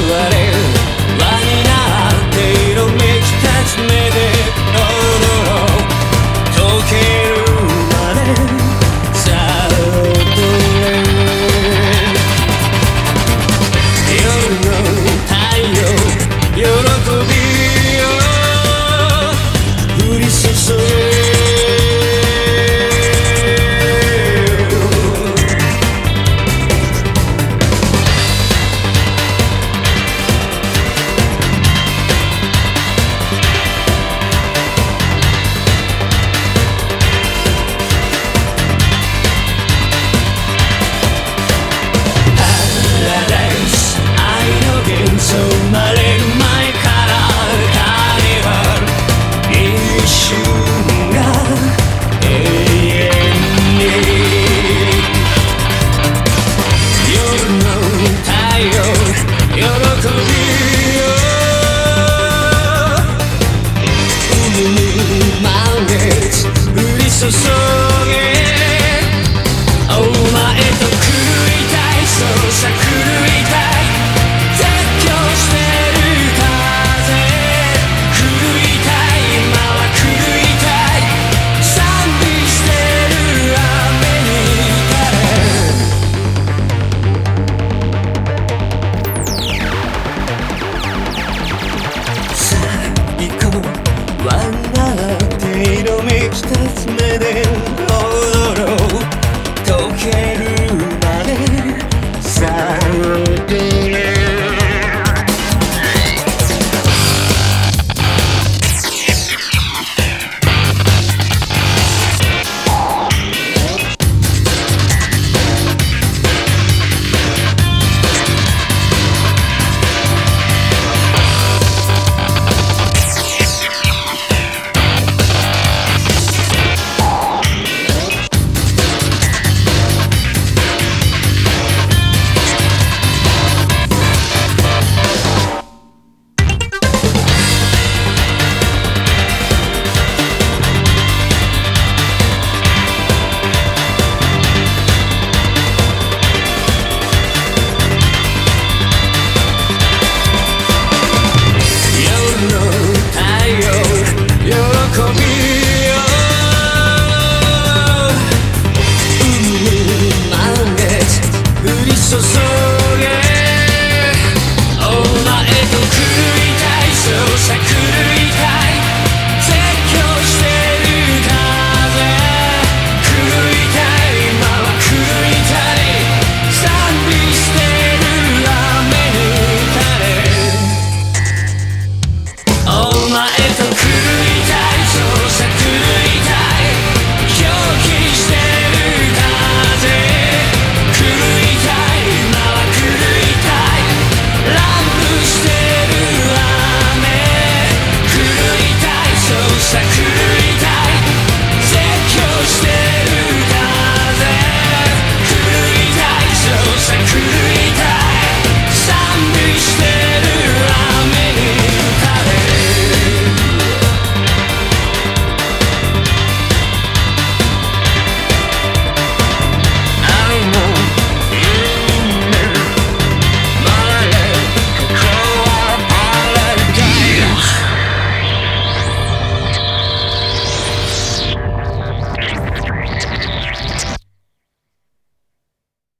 lugares querer